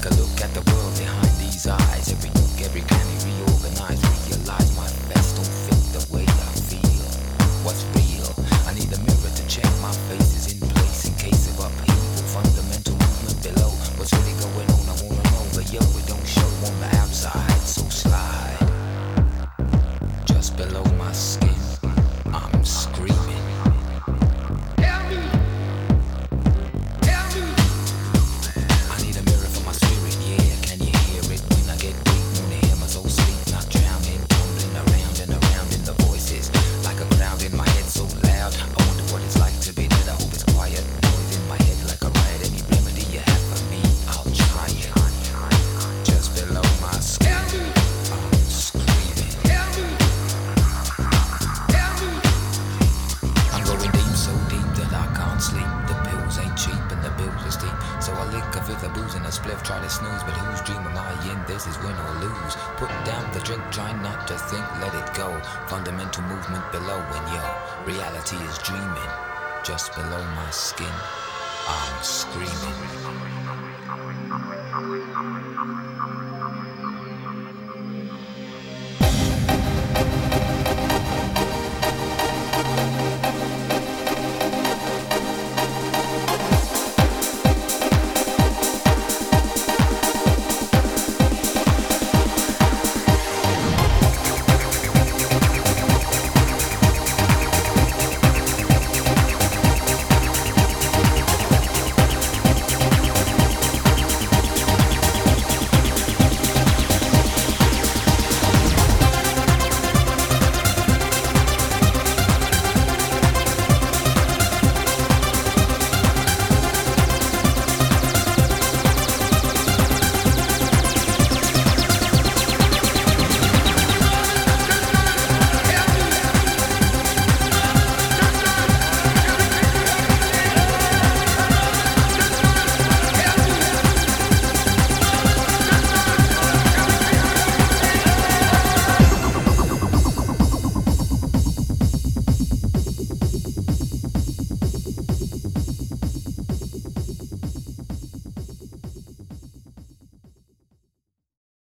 Take a look at the world behind these eyes. Every nook, every cranny reorganized. try to snooze, but whose dream am I in? This is win or lose. Put down the drink, try not to think, let it go. Fundamental movement below when yo, reality is dreaming. Just below my skin, I'm screaming.